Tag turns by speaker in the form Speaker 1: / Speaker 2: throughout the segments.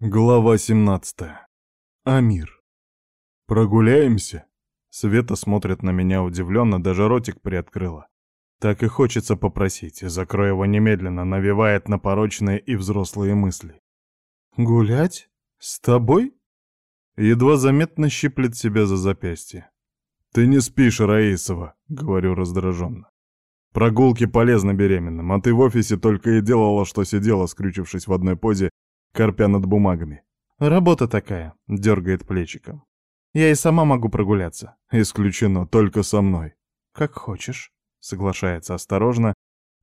Speaker 1: Глава 17. Амир. «Прогуляемся?» Света смотрит на меня удивленно, даже ротик приоткрыла. Так и хочется попросить, закрой его немедленно, навевает на порочные и взрослые мысли. «Гулять? С тобой?» Едва заметно щиплет себя за запястье. «Ты не спишь, Раисова», — говорю раздраженно. «Прогулки полезны беременным, а ты в офисе только и делала, что сидела, скрючившись в одной позе корпя над бумагами. «Работа такая», — дергает плечиком. «Я и сама могу прогуляться». «Исключено, только со мной». «Как хочешь», — соглашается осторожно,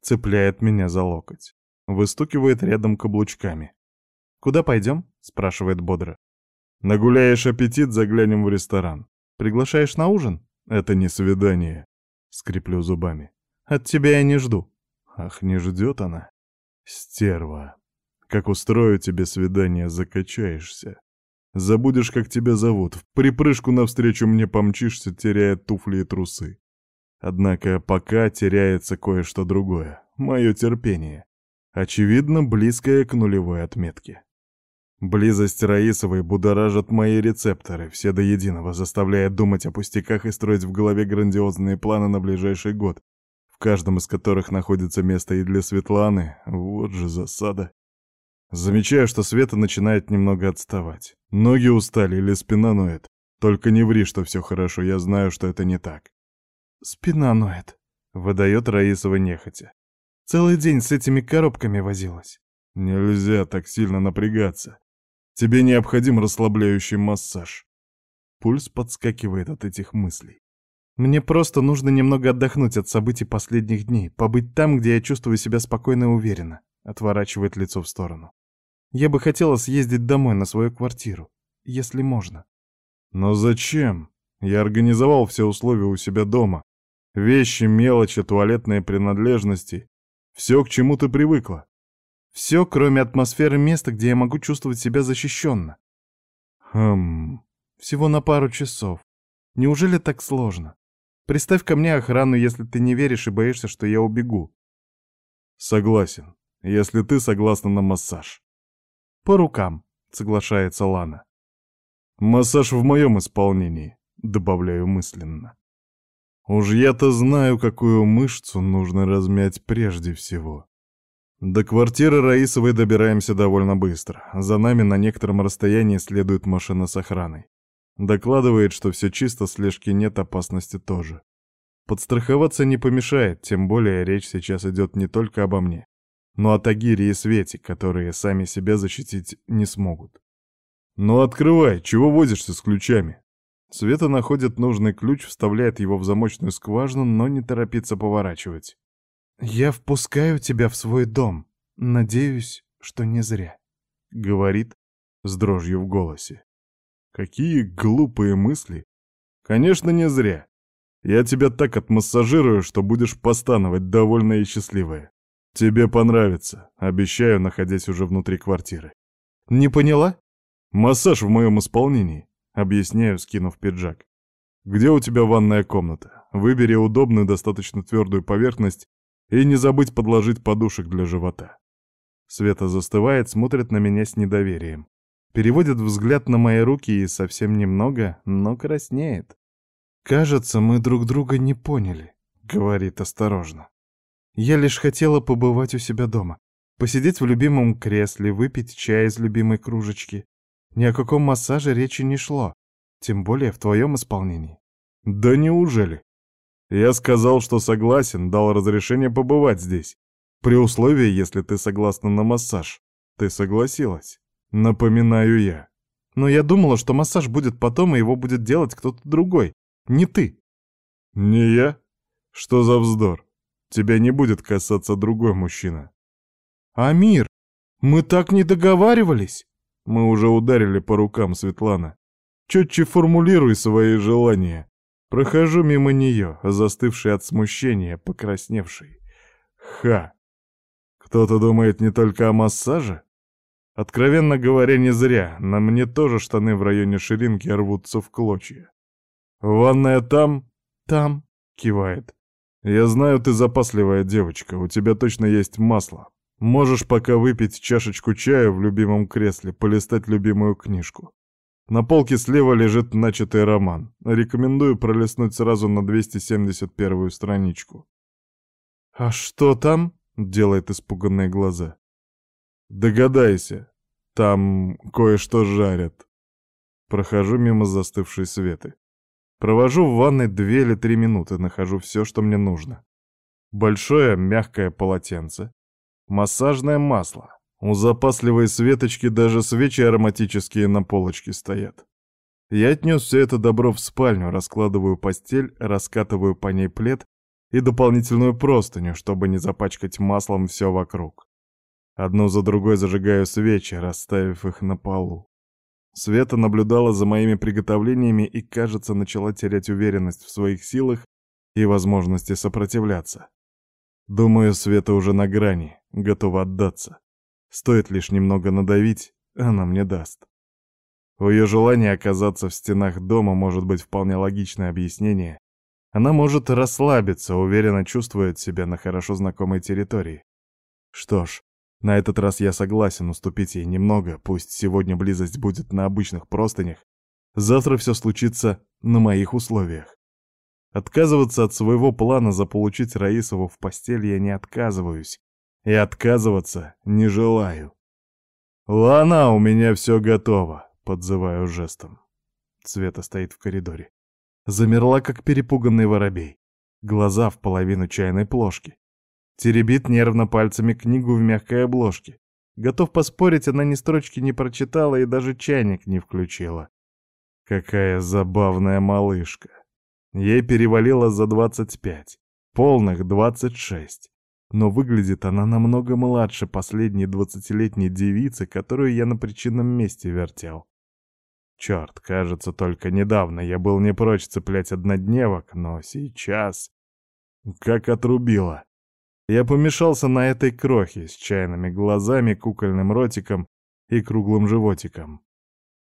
Speaker 1: цепляет меня за локоть. Выстукивает рядом каблучками. «Куда пойдем?» — спрашивает бодро. «Нагуляешь аппетит, заглянем в ресторан. Приглашаешь на ужин?» «Это не свидание», — скреплю зубами. «От тебя я не жду». Ах, не ждет она. Стерва. Как устрою тебе свидание, закачаешься. Забудешь, как тебя зовут, в припрыжку навстречу мне помчишься, теряя туфли и трусы. Однако пока теряется кое-что другое, мое терпение. Очевидно, близкое к нулевой отметке. Близость Раисовой будоражит мои рецепторы, все до единого, заставляя думать о пустяках и строить в голове грандиозные планы на ближайший год, в каждом из которых находится место и для Светланы. Вот же засада. Замечаю, что Света начинает немного отставать. Ноги устали или спина ноет. Только не ври, что все хорошо, я знаю, что это не так. Спина ноет, выдает Раисова нехотя. Целый день с этими коробками возилась. Нельзя так сильно напрягаться. Тебе необходим расслабляющий массаж. Пульс подскакивает от этих мыслей. Мне просто нужно немного отдохнуть от событий последних дней, побыть там, где я чувствую себя спокойно и уверенно. Отворачивает лицо в сторону. Я бы хотела съездить домой на свою квартиру, если можно. Но зачем? Я организовал все условия у себя дома. Вещи, мелочи, туалетные принадлежности. Все, к чему ты привыкла. Все, кроме атмосферы места, где я могу чувствовать себя защищенно. Хм... Всего на пару часов. Неужели так сложно? Приставь ко мне охрану, если ты не веришь и боишься, что я убегу. Согласен если ты согласна на массаж. По рукам, соглашается Лана. Массаж в моем исполнении, добавляю мысленно. Уж я-то знаю, какую мышцу нужно размять прежде всего. До квартиры Раисовой добираемся довольно быстро. За нами на некотором расстоянии следует машина с охраной. Докладывает, что все чисто, слежки нет, опасности тоже. Подстраховаться не помешает, тем более речь сейчас идет не только обо мне но от Агири и Свете, которые сами себя защитить не смогут. «Ну открывай, чего возишься с ключами?» Света находит нужный ключ, вставляет его в замочную скважину, но не торопится поворачивать. «Я впускаю тебя в свой дом. Надеюсь, что не зря», — говорит с дрожью в голосе. «Какие глупые мысли! Конечно, не зря. Я тебя так отмассажирую, что будешь постановать, довольная и счастливая. «Тебе понравится, обещаю, находясь уже внутри квартиры». «Не поняла?» «Массаж в моем исполнении», — объясняю, скинув пиджак. «Где у тебя ванная комната? Выбери удобную, достаточно твердую поверхность и не забудь подложить подушек для живота». Света застывает, смотрит на меня с недоверием. Переводит взгляд на мои руки и совсем немного, но краснеет. «Кажется, мы друг друга не поняли», — говорит осторожно. Я лишь хотела побывать у себя дома, посидеть в любимом кресле, выпить чай из любимой кружечки. Ни о каком массаже речи не шло, тем более в твоем исполнении. Да неужели? Я сказал, что согласен, дал разрешение побывать здесь. При условии, если ты согласна на массаж. Ты согласилась. Напоминаю я. Но я думала, что массаж будет потом, и его будет делать кто-то другой. Не ты. Не я? Что за вздор? Тебя не будет касаться другой мужчина. Амир, мы так не договаривались. Мы уже ударили по рукам, Светлана. Четче формулируй свои желания. Прохожу мимо нее, застывшей от смущения, покрасневшей. Ха! Кто-то думает не только о массаже? Откровенно говоря, не зря. На мне тоже штаны в районе ширинки рвутся в клочья. «Ванная там?» «Там», — кивает. «Я знаю, ты запасливая девочка, у тебя точно есть масло. Можешь пока выпить чашечку чая в любимом кресле, полистать любимую книжку. На полке слева лежит начатый роман. Рекомендую пролистнуть сразу на 271-ю страничку. «А что там?» — делает испуганные глаза. «Догадайся, там кое-что жарят». Прохожу мимо застывшей Светы. Провожу в ванной две или три минуты, нахожу все, что мне нужно. Большое мягкое полотенце, массажное масло. У запасливой Светочки даже свечи ароматические на полочке стоят. Я отнес все это добро в спальню, раскладываю постель, раскатываю по ней плед и дополнительную простыню, чтобы не запачкать маслом все вокруг. Одну за другой зажигаю свечи, расставив их на полу. Света наблюдала за моими приготовлениями и, кажется, начала терять уверенность в своих силах и возможности сопротивляться. Думаю, Света уже на грани, готова отдаться. Стоит лишь немного надавить, она мне даст. У ее желания оказаться в стенах дома может быть вполне логичное объяснение, она может расслабиться, уверенно чувствует себя на хорошо знакомой территории. Что ж, на этот раз я согласен уступить ей немного, пусть сегодня близость будет на обычных простынях, завтра все случится на моих условиях. Отказываться от своего плана заполучить Раисову в постель я не отказываюсь, и отказываться не желаю. «Лана, у меня все готово», — подзываю жестом. Цвета стоит в коридоре. Замерла, как перепуганный воробей. Глаза в половину чайной плошки. Теребит нервно пальцами книгу в мягкой обложке. Готов поспорить, она ни строчки не прочитала и даже чайник не включила. Какая забавная малышка. Ей перевалило за 25, полных 26. Но выглядит она намного младше последней двадцатилетней девицы, которую я на причинном месте вертел. Черт, кажется, только недавно я был не прочь цеплять однодневок, но сейчас... Как отрубило. Я помешался на этой крохе с чайными глазами, кукольным ротиком и круглым животиком.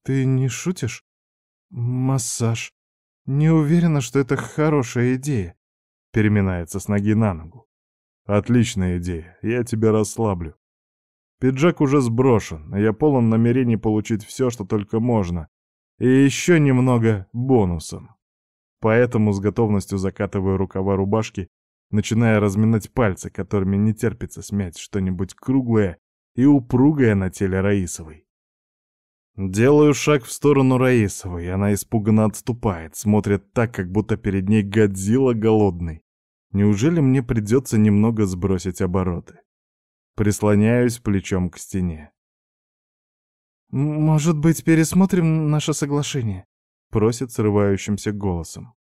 Speaker 1: «Ты не шутишь? Массаж. Не уверена, что это хорошая идея», — переминается с ноги на ногу. «Отличная идея, я тебя расслаблю. Пиджак уже сброшен, я полон намерений получить все, что только можно, и еще немного бонусом. Поэтому с готовностью закатываю рукава рубашки, начиная разминать пальцы, которыми не терпится смять что-нибудь круглое и упругое на теле Раисовой. Делаю шаг в сторону Раисовой, она испуганно отступает, смотрит так, как будто перед ней Годзилла голодный. Неужели мне придется немного сбросить обороты? Прислоняюсь плечом к стене. «Может быть, пересмотрим наше соглашение?» — просит срывающимся голосом.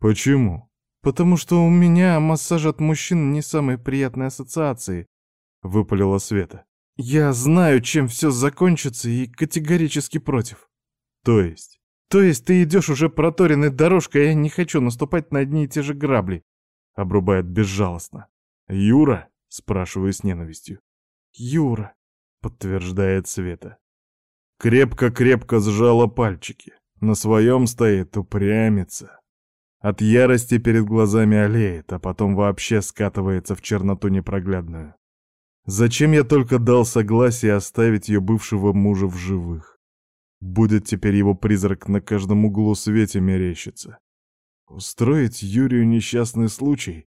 Speaker 1: «Почему?» «Потому что у меня массаж от мужчин не самые приятные ассоциации», — выпалила Света. «Я знаю, чем все закончится, и категорически против». «То есть?» «То есть ты идешь уже проторенной дорожкой, а я не хочу наступать на одни и те же грабли», — обрубает безжалостно. «Юра?» — спрашиваю с ненавистью. «Юра», — подтверждает Света. Крепко-крепко сжала пальчики. На своем стоит, упрямится. От ярости перед глазами олеет, а потом вообще скатывается в черноту непроглядную. Зачем я только дал согласие оставить ее бывшего мужа в живых? Будет теперь его призрак на каждом углу свете мерещиться. Устроить Юрию несчастный случай?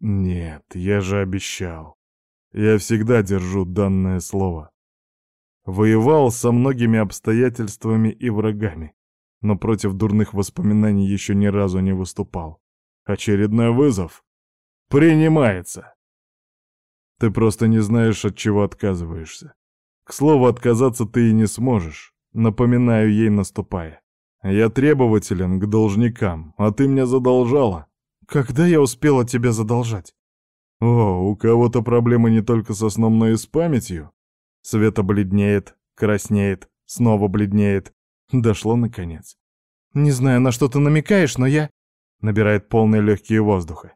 Speaker 1: Нет, я же обещал. Я всегда держу данное слово. Воевал со многими обстоятельствами и врагами, но против дурных воспоминаний еще ни разу не выступал. Очередной вызов принимается. Ты просто не знаешь, от чего отказываешься. К слову, отказаться ты и не сможешь, напоминаю ей, наступая. Я требователен к должникам, а ты мне задолжала. Когда я успела тебя задолжать? О, у кого-то проблемы не только со сном, но и с памятью. Света бледнеет, краснеет, снова бледнеет. Дошло наконец. Не знаю, на что ты намекаешь, но я... Набирает полные легкие воздуха.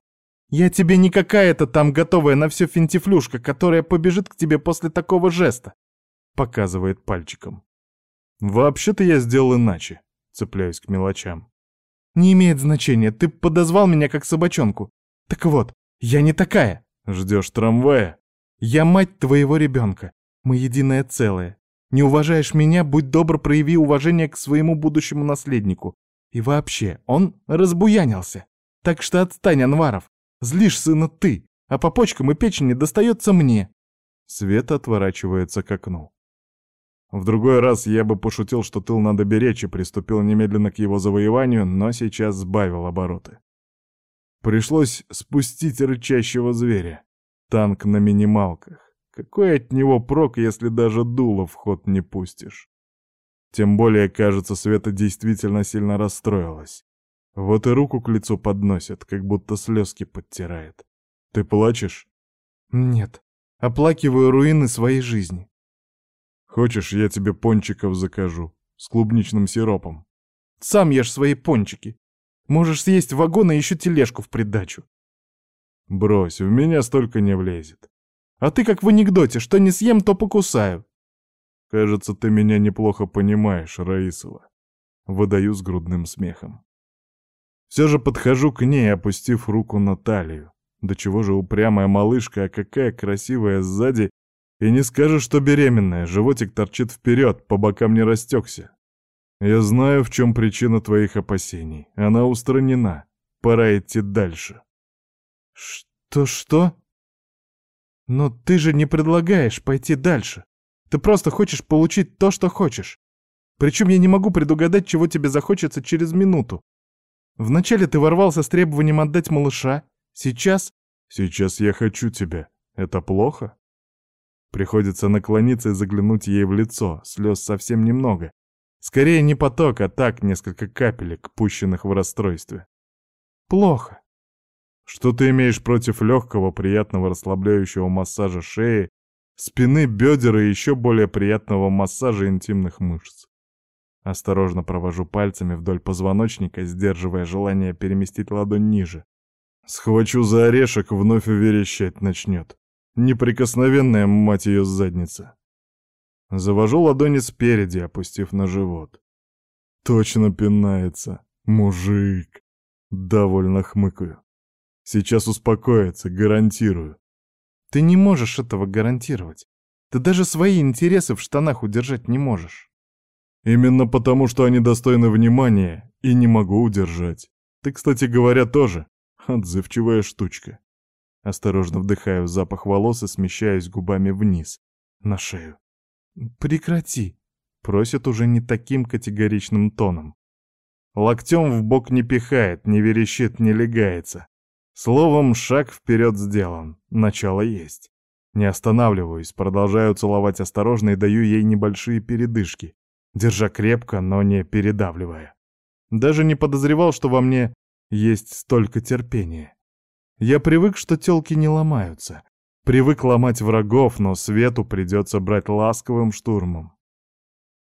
Speaker 1: Я тебе не какая-то там готовая на все финтифлюшка, которая побежит к тебе после такого жеста. Показывает пальчиком. Вообще-то я сделал иначе. Цепляюсь к мелочам. Не имеет значения, ты подозвал меня как собачонку. Так вот, я не такая. Ждешь трамвая?
Speaker 2: Я мать твоего ребенка. Мы единое целое. Не уважаешь меня, будь добр, прояви уважение к своему будущему наследнику. И вообще, он разбуянился. Так что отстань, Анваров. Злишь сына ты, а по почкам и печени достается мне.
Speaker 1: Света отворачивается к окну. В другой раз я бы пошутил, что тыл надо беречь и приступил немедленно к его завоеванию, но сейчас сбавил обороты. Пришлось спустить рычащего зверя. Танк на минималках. Какой от него прок, если даже дуло в ход не пустишь? Тем более, кажется, Света действительно сильно расстроилась. Вот и руку к лицу подносит, как будто слезки подтирает. Ты плачешь?
Speaker 2: Нет. Оплакиваю руины своей жизни.
Speaker 1: Хочешь, я тебе пончиков закажу с клубничным сиропом?
Speaker 2: Сам ешь свои пончики. Можешь съесть вагон и еще тележку в придачу.
Speaker 1: Брось, в меня столько не влезет.
Speaker 2: А ты как в анекдоте, что не съем, то покусаю.
Speaker 1: Кажется, ты меня неплохо понимаешь, Раисова. Выдаю с грудным смехом. Все же подхожу к ней, опустив руку на талию. Да чего же упрямая малышка, а какая красивая сзади и не скажешь, что беременная, животик торчит вперед, по бокам не растекся. Я знаю, в чем причина твоих опасений. Она устранена. Пора идти дальше.
Speaker 2: Что-что? Но ты же не предлагаешь пойти дальше. Ты просто хочешь получить то, что хочешь. Причем я не могу предугадать, чего тебе захочется через минуту. Вначале ты ворвался с требованием отдать малыша. Сейчас...
Speaker 1: Сейчас я хочу тебя. Это плохо? Приходится наклониться и заглянуть ей в лицо, слез совсем немного. Скорее не поток, а так несколько капелек, пущенных в расстройстве.
Speaker 2: Плохо.
Speaker 1: Что ты имеешь против легкого, приятного расслабляющего массажа шеи, спины, бедер и еще более приятного массажа интимных мышц? Осторожно провожу пальцами вдоль позвоночника, сдерживая желание переместить ладонь ниже. Схвачу за орешек, вновь уверещать начнет. Неприкосновенная, мать ее, задница. Завожу ладони спереди, опустив на живот. Точно пинается. Мужик. Довольно хмыкаю. Сейчас успокоится, гарантирую.
Speaker 2: Ты не можешь этого гарантировать. Ты даже свои интересы в штанах удержать не можешь.
Speaker 1: Именно потому, что они достойны внимания, и не могу удержать. Ты, кстати говоря, тоже. Отзывчивая штучка. Осторожно вдыхаю запах волос и смещаюсь губами вниз, на шею.
Speaker 2: «Прекрати!» — просит уже не таким категоричным тоном.
Speaker 1: Локтем в бок не пихает, не верещит, не легается. Словом, шаг вперед сделан, начало есть. Не останавливаюсь, продолжаю целовать осторожно и даю ей небольшие передышки, держа крепко, но не передавливая. Даже не подозревал, что во мне есть столько терпения. Я привык, что тёлки не ломаются. Привык ломать врагов, но Свету придется брать ласковым штурмом.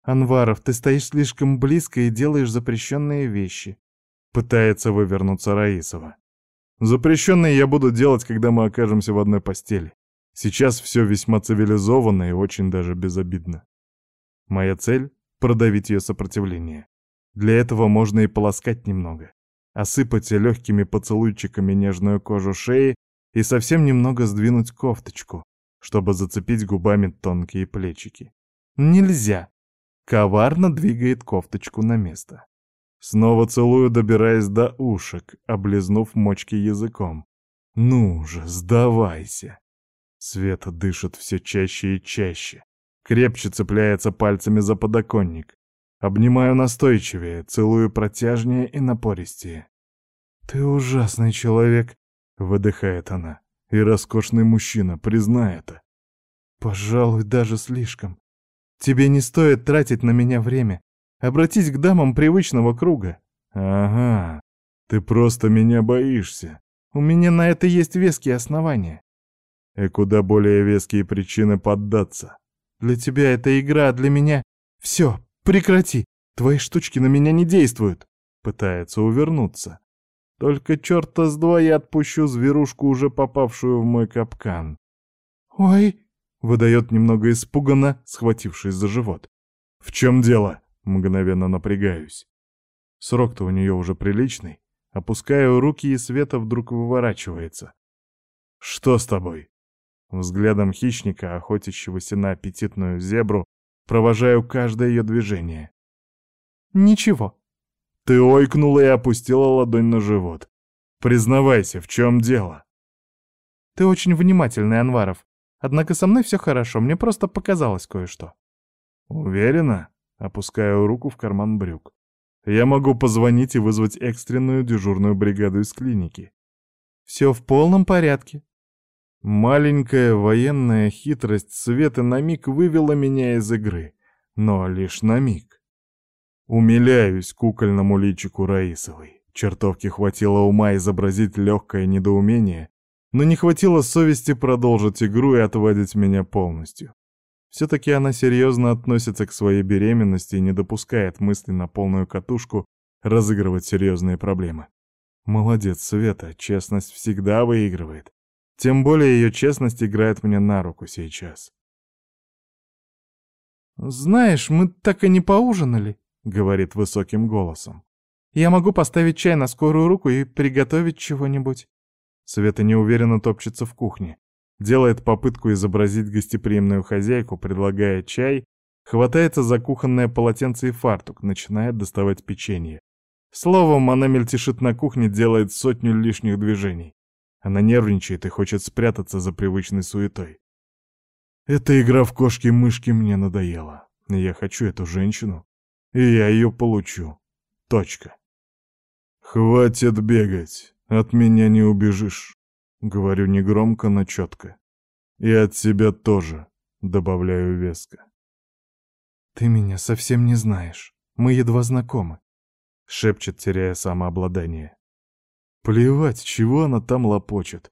Speaker 2: «Анваров, ты стоишь слишком близко и делаешь запрещенные вещи», — пытается вывернуться Раисова.
Speaker 1: «Запрещенные я буду делать, когда мы окажемся в одной постели. Сейчас все весьма цивилизованно и очень даже безобидно. Моя цель — продавить ее сопротивление. Для этого можно и полоскать немного осыпать легкими поцелуйчиками нежную кожу шеи и совсем немного сдвинуть кофточку, чтобы зацепить губами тонкие плечики. Нельзя. Коварно двигает кофточку на место. Снова целую, добираясь до ушек, облизнув мочки языком. Ну же, сдавайся. Света дышит все чаще и чаще. Крепче цепляется пальцами за подоконник. Обнимаю настойчивее, целую протяжнее и напористее. «Ты ужасный человек», — выдыхает она. «И роскошный мужчина, признай это».
Speaker 2: «Пожалуй, даже слишком. Тебе не стоит тратить на меня время. Обратись к дамам привычного круга».
Speaker 1: «Ага, ты просто меня боишься».
Speaker 2: «У меня на это есть веские основания».
Speaker 1: «И куда более веские причины поддаться».
Speaker 2: «Для тебя это игра, а для меня...» «Все, Прекрати! Твои штучки на меня не действуют!» Пытается увернуться. Только черта с два я отпущу зверушку, уже попавшую в мой капкан. «Ой!» — выдает немного испуганно, схватившись за живот.
Speaker 1: «В чем дело?» — мгновенно напрягаюсь. Срок-то у нее уже приличный. Опускаю руки, и Света вдруг выворачивается. «Что с тобой?» Взглядом хищника, охотящегося на аппетитную зебру, провожаю каждое ее движение.
Speaker 2: «Ничего».
Speaker 1: Ты ойкнула и опустила ладонь на живот. Признавайся, в чем дело?
Speaker 2: Ты очень внимательный, Анваров. Однако со мной все хорошо, мне просто показалось кое-что.
Speaker 1: Уверена? Опускаю руку в карман брюк. Я могу позвонить и вызвать экстренную дежурную бригаду из клиники.
Speaker 2: Все в полном порядке.
Speaker 1: Маленькая военная хитрость Светы на миг вывела меня из игры, но лишь на миг. Умиляюсь кукольному личику Раисовой. Чертовки хватило ума изобразить легкое недоумение, но не хватило совести продолжить игру и отводить меня полностью. Все-таки она серьезно относится к своей беременности и не допускает мысли на полную катушку разыгрывать серьезные проблемы. Молодец, Света, честность всегда выигрывает. Тем более ее честность играет мне на руку сейчас.
Speaker 2: «Знаешь, мы так и не поужинали», — говорит высоким голосом. «Я могу поставить чай на скорую руку и приготовить чего-нибудь».
Speaker 1: Света неуверенно топчется в кухне. Делает попытку изобразить гостеприимную хозяйку, предлагая чай, хватается за кухонное полотенце и фартук, начинает доставать печенье. Словом, она мельтешит на кухне, делает сотню лишних движений. Она нервничает и хочет спрятаться за привычной суетой. Эта игра в кошки-мышки мне надоела. Я хочу эту женщину, и я ее получу. Точка. Хватит бегать, от меня не убежишь. Говорю негромко, но четко. И от себя тоже, добавляю веско.
Speaker 2: Ты меня совсем не знаешь. Мы едва знакомы.
Speaker 1: Шепчет, теряя самообладание. Плевать, чего она там лопочет.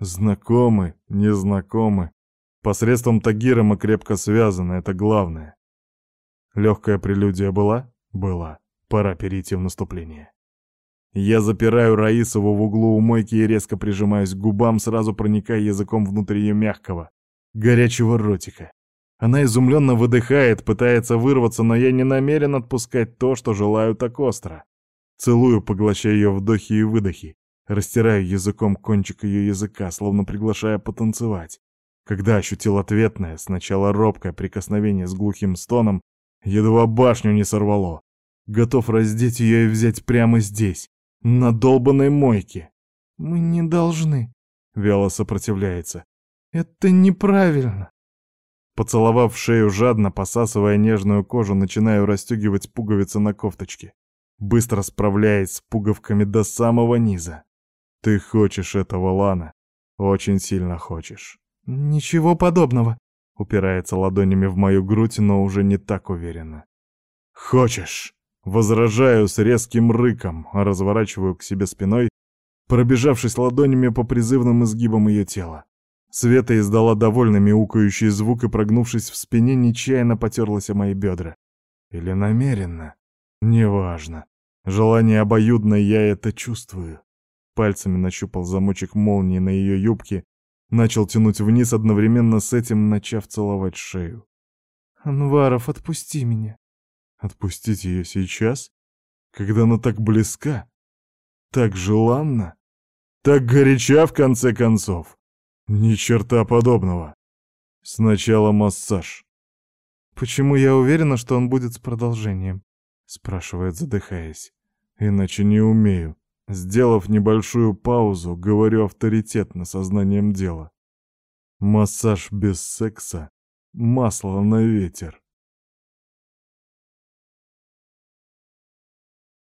Speaker 1: Знакомы, незнакомы. Посредством Тагира мы крепко связаны, это главное. Легкая прелюдия была? Была. Пора перейти в наступление. Я запираю Раисову в углу у мойки и резко прижимаюсь к губам, сразу проникая языком внутрь ее мягкого, горячего ротика. Она изумленно выдыхает, пытается вырваться, но я не намерен отпускать то, что желаю так остро. Целую, поглощая ее вдохи и выдохи, растираю языком кончик ее языка, словно приглашая потанцевать. Когда ощутил ответное, сначала робкое прикосновение с глухим стоном, Едва башню не сорвало. Готов раздеть ее и взять прямо здесь, на долбанной мойке.
Speaker 2: «Мы не должны», —
Speaker 1: вяло сопротивляется.
Speaker 2: «Это неправильно».
Speaker 1: Поцеловав шею жадно, посасывая нежную кожу, начинаю расстегивать пуговицы на кофточке, быстро справляясь с пуговками до самого низа. Ты хочешь этого, Лана. Очень сильно хочешь.
Speaker 2: Ничего подобного.
Speaker 1: Упирается ладонями в мою грудь, но уже не так уверенно. «Хочешь?» Возражаю с резким рыком, разворачиваю к себе спиной, пробежавшись ладонями по призывным изгибам ее тела. Света издала довольно мяукающий звук и, прогнувшись в спине, нечаянно потерлась о мои бедра. Или намеренно? Неважно. Желание обоюдное, я это чувствую. Пальцами нащупал замочек молнии на ее юбке Начал тянуть вниз, одновременно с этим начав целовать шею.
Speaker 2: «Анваров, отпусти меня».
Speaker 1: Отпустить ее сейчас? Когда она так близка? Так желанна? Так горяча, в конце концов? Ни черта подобного. Сначала массаж.
Speaker 2: «Почему я уверена, что он будет с продолжением?»
Speaker 1: — спрашивает, задыхаясь. «Иначе не умею. Сделав небольшую паузу, говорю авторитетно, сознанием дела. Массаж без секса — масло на ветер.